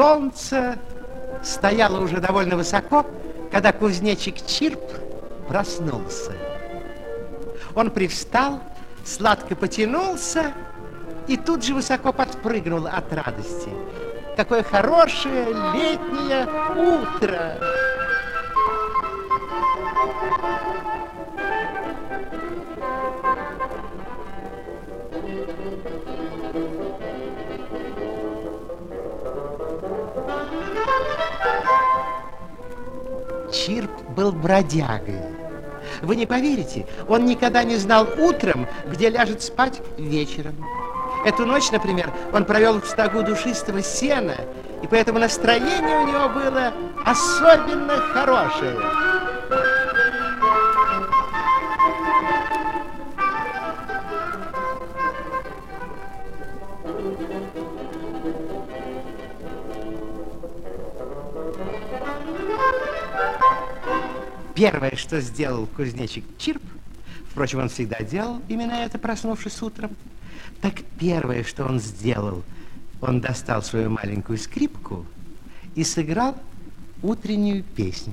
Солнце стояло уже довольно высоко, когда кузнечик Чирп проснулся. Он привстал, сладко потянулся и тут же высоко подпрыгнул от радости. Какое хорошее летнее утро! Чирп был бродягой. Вы не поверите, он никогда не знал утром, где ляжет спать вечером. Эту ночь, например, он провел в стогу душистого сена, и поэтому настроение у него было особенно хорошее. Первое, что сделал кузнечик Чирп, впрочем, он всегда делал именно это, проснувшись утром, так первое, что он сделал, он достал свою маленькую скрипку и сыграл утреннюю песню.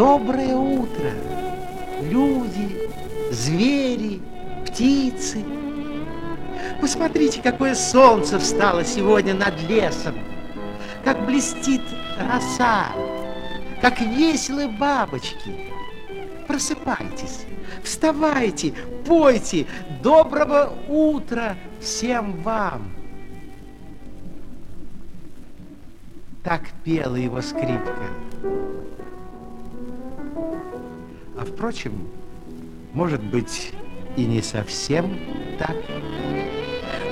Доброе утро, люди, звери, птицы. Посмотрите, какое солнце встало сегодня над лесом, как блестит роса, как веселы бабочки. Просыпайтесь, вставайте, пойте. Доброго утра всем вам. Так пела его скрипка. А впрочем, может быть, и не совсем так.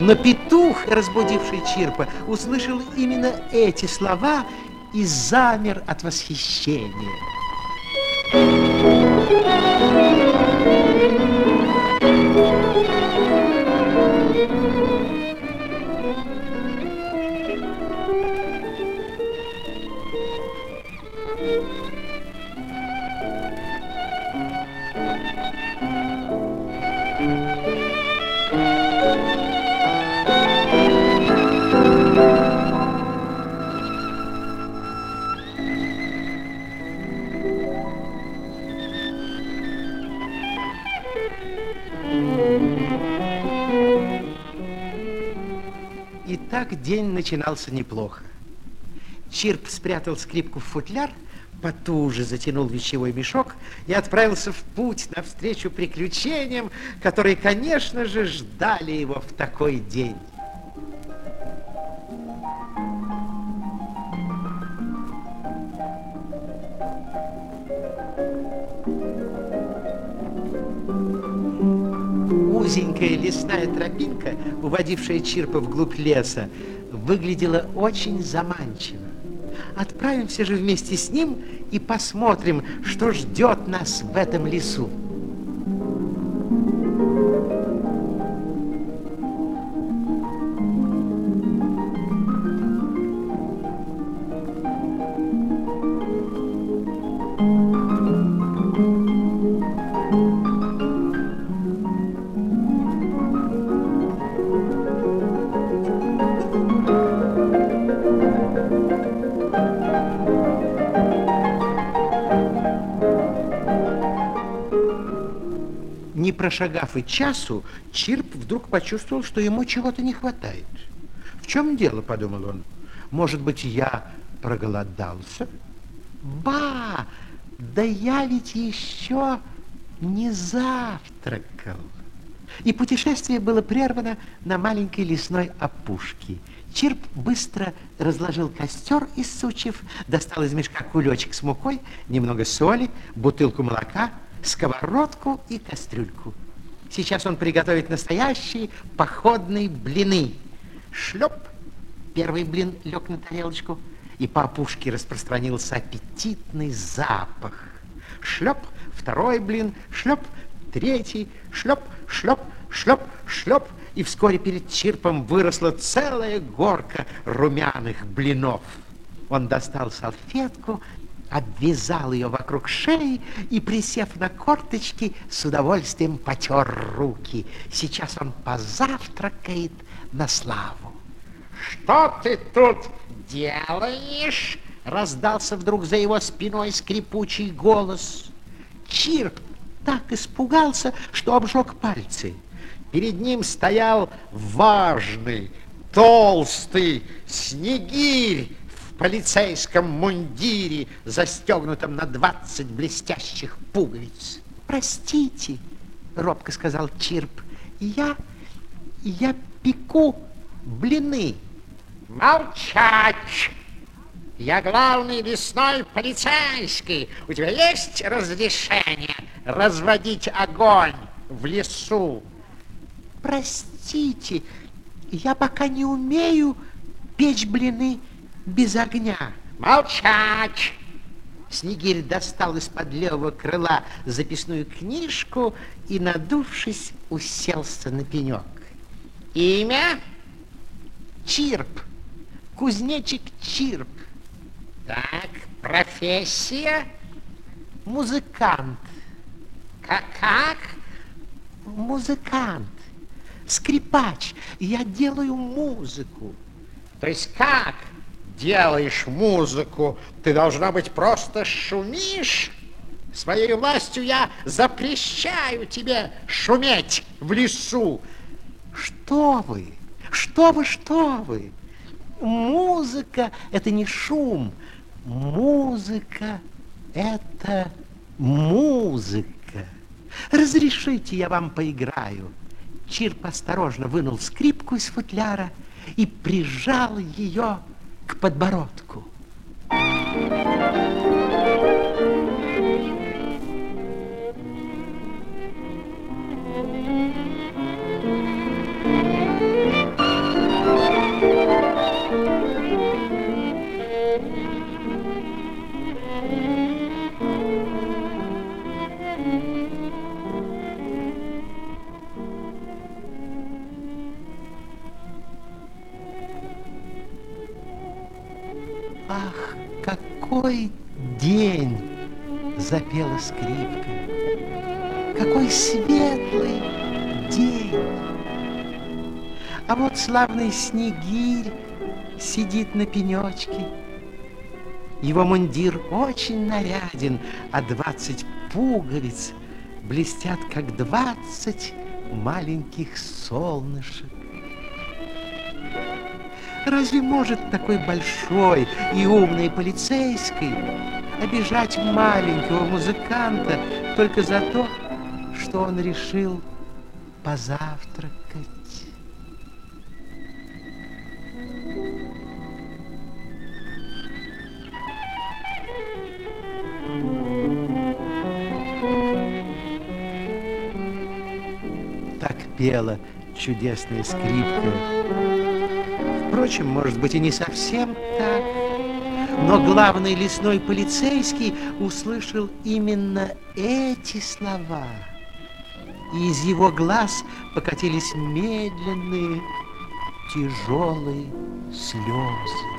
Но петух, разбудивший Чирпа, услышал именно эти слова и замер от восхищения. Так день начинался неплохо. Чирп спрятал скрипку в футляр, потуже затянул вещевой мешок и отправился в путь навстречу приключениям, которые, конечно же, ждали его в такой день. Узенькая лесная тропинка, уводившая Чирпа вглубь леса, выглядела очень заманчиво. Отправимся же вместе с ним и посмотрим, что ждет нас в этом лесу. Прошагав и часу, Чирп вдруг почувствовал, что ему чего-то не хватает. В чем дело, подумал он. Может быть, я проголодался? Ба! Да я ведь еще не завтракал. И путешествие было прервано на маленькой лесной опушке. Чирп быстро разложил костер из сучьев, достал из мешка кулечек с мукой, немного соли, бутылку молока – сковородку и кастрюльку. Сейчас он приготовит настоящие походные блины. Шлеп, Первый блин лег на тарелочку, и по опушке распространился аппетитный запах. Шлеп, второй блин, шлеп, третий, шлеп, шлеп, шлеп, шлеп, и вскоре перед Чирпом выросла целая горка румяных блинов. Он достал салфетку, обвязал ее вокруг шеи и, присев на корточки, с удовольствием потер руки. Сейчас он позавтракает на славу. Что ты тут делаешь? Раздался вдруг за его спиной скрипучий голос. Чирп так испугался, что обжег пальцы. Перед ним стоял важный, толстый снегирь полицейском мундире, застегнутом на двадцать блестящих пуговиц. Простите, робко сказал Чирп, я, я пеку блины. Молчать! Я главный лесной полицейский. У тебя есть разрешение разводить огонь в лесу? Простите, я пока не умею печь блины без огня. Молчать! Снегирь достал из-под левого крыла записную книжку и, надувшись, уселся на пенек. Имя? Чирп. Кузнечик Чирп. Так, профессия? Музыкант. Как? как? Музыкант скрипач, я делаю музыку. То есть как делаешь музыку? Ты, должна быть, просто шумишь? Своей властью я запрещаю тебе шуметь в лесу. Что вы? Что вы, что вы? Музыка — это не шум. Музыка — это музыка. Разрешите, я вам поиграю. Чирп осторожно вынул скрипку из футляра и прижал ее к подбородку. Ах, день! Запела скрипка. Какой светлый день! А вот славный снегирь сидит на пенечке. Его мундир очень наряден, а двадцать пуговиц блестят, как двадцать маленьких солнышек. Разве может такой большой и умный полицейский обижать маленького музыканта только за то, что он решил позавтракать? Так пела чудесная скрипка Впрочем, может быть, и не совсем так. Но главный лесной полицейский услышал именно эти слова. И из его глаз покатились медленные, тяжелые слезы.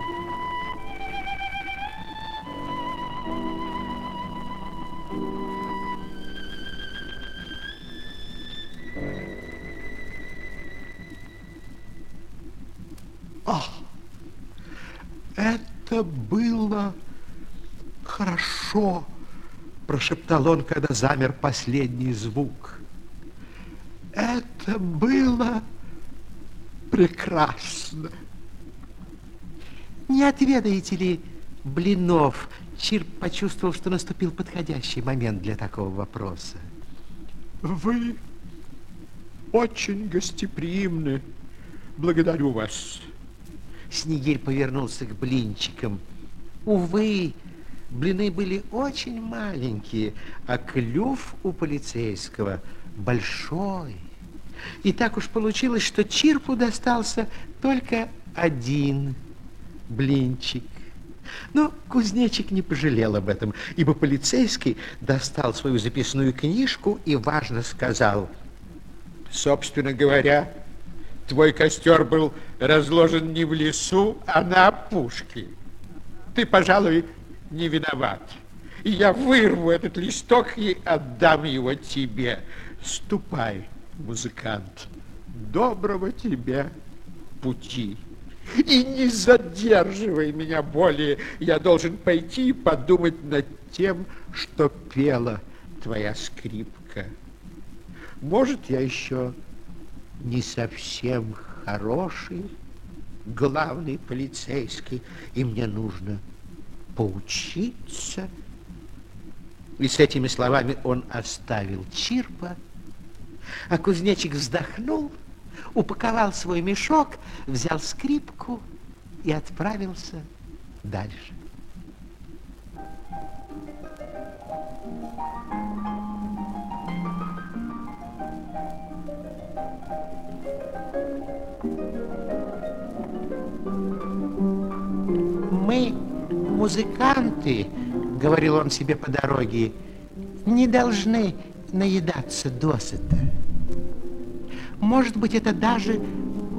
Прошептал он, когда замер последний звук. Это было прекрасно. Не отведаете ли блинов? Чирп почувствовал, что наступил подходящий момент для такого вопроса. Вы очень гостеприимны. Благодарю вас. Снегирь повернулся к блинчикам. Увы, блины были очень маленькие, а клюв у полицейского большой. И так уж получилось, что Чирпу достался только один блинчик. Но кузнечик не пожалел об этом, ибо полицейский достал свою записную книжку и важно сказал. Собственно говоря, твой костер был разложен не в лесу, а на опушке. Ты, пожалуй, не виноват. Я вырву этот листок и отдам его тебе. Ступай, музыкант. Доброго тебе пути. И не задерживай меня более. Я должен пойти и подумать над тем, что пела твоя скрипка. Может, я еще не совсем хороший главный полицейский, и мне нужно поучиться. И с этими словами он оставил Чирпа, а кузнечик вздохнул, упаковал свой мешок, взял скрипку и отправился дальше. Музыканты, говорил он себе по дороге, не должны наедаться досыта. Может быть, это даже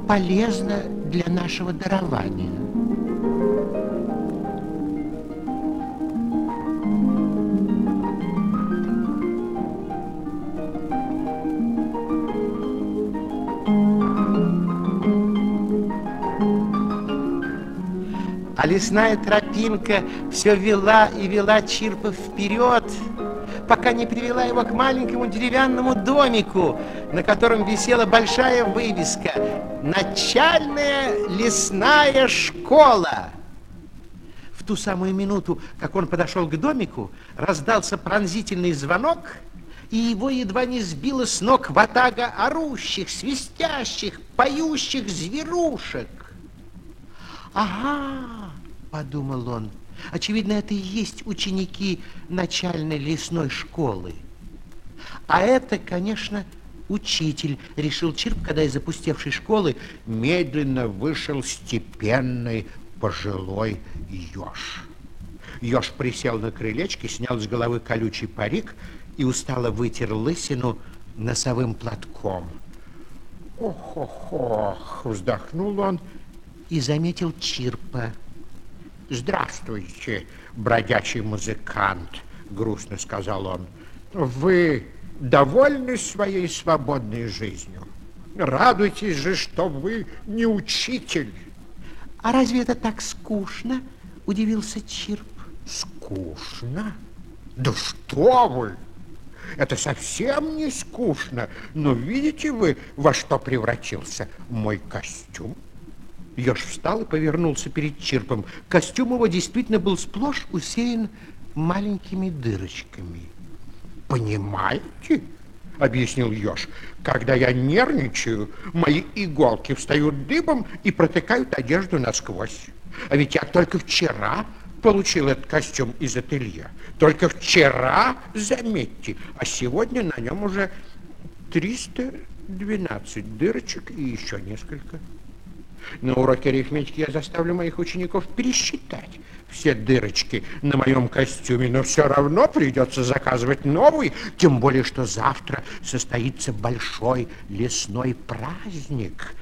полезно для нашего дарования. Лесная тропинка все вела и вела Чирпа вперед, пока не привела его к маленькому деревянному домику, на котором висела большая вывеска «Начальная лесная школа». В ту самую минуту, как он подошел к домику, раздался пронзительный звонок, и его едва не сбило с ног ватага орущих, свистящих, поющих зверушек. Ага, подумал он, очевидно, это и есть ученики начальной лесной школы. А это, конечно, учитель, решил Чирп, когда из запустевшей школы медленно вышел степенный пожилой еж. Еж присел на крылечке, снял с головы колючий парик и устало вытер лысину носовым платком. Ох-ох-ох, вздохнул он и заметил Чирпа. Здравствуйте, бродячий музыкант, грустно сказал он. Вы довольны своей свободной жизнью? Радуйтесь же, что вы не учитель. А разве это так скучно? Удивился Чирп. Скучно? Да что вы! Это совсем не скучно. Но видите вы, во что превратился мой костюм? Ёж встал и повернулся перед Чирпом. Костюм его действительно был сплошь усеян маленькими дырочками. Понимаете? объяснил Ёж. Когда я нервничаю, мои иголки встают дыбом и протыкают одежду насквозь. А ведь я только вчера получил этот костюм из ателье. Только вчера, заметьте, а сегодня на нем уже 312 дырочек и еще несколько. На уроке арифметики я заставлю моих учеников пересчитать все дырочки на моем костюме, но все равно придется заказывать новый, тем более, что завтра состоится большой лесной праздник,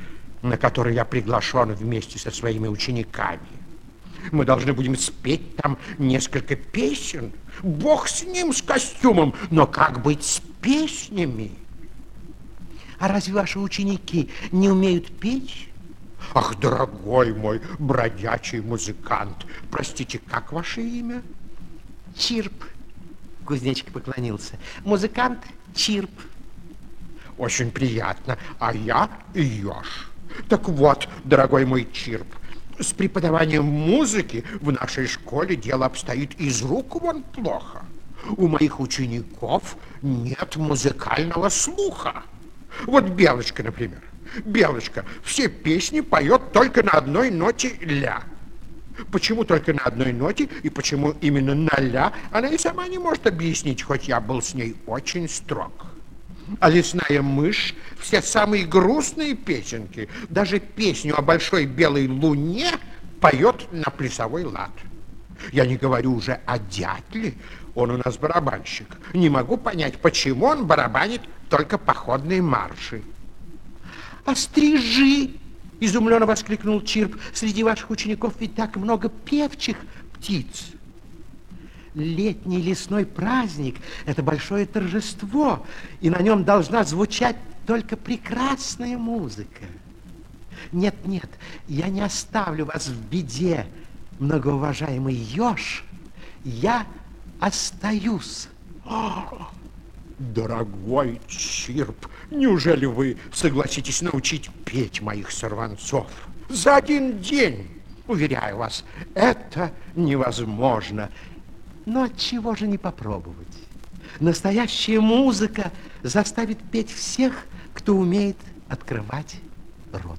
на который я приглашен вместе со своими учениками. Мы должны будем спеть там несколько песен. Бог с ним, с костюмом, но как быть с песнями? А разве ваши ученики не умеют петь? Ах, дорогой мой бродячий музыкант, простите, как ваше имя? Чирп. Кузнечик поклонился. Музыкант Чирп. Очень приятно. А я Ёж. Так вот, дорогой мой Чирп, с преподаванием музыки в нашей школе дело обстоит из рук вон плохо. У моих учеников нет музыкального слуха. Вот Белочка, например. Белочка все песни поет только на одной ноте ля. Почему только на одной ноте и почему именно на ля, она и сама не может объяснить, хоть я был с ней очень строг. А лесная мышь, все самые грустные песенки, даже песню о большой белой луне поет на плясовой лад. Я не говорю уже о дятле, он у нас барабанщик. Не могу понять, почему он барабанит только походные марши. А стрижи, изумленно воскликнул Чирп, среди ваших учеников ведь так много певчих птиц. Летний лесной праздник – это большое торжество, и на нем должна звучать только прекрасная музыка. Нет, нет, я не оставлю вас в беде, многоуважаемый еж. Я остаюсь. Дорогой Чирп, неужели вы согласитесь научить петь моих сорванцов? За один день, уверяю вас, это невозможно. Но от чего же не попробовать? Настоящая музыка заставит петь всех, кто умеет открывать рот.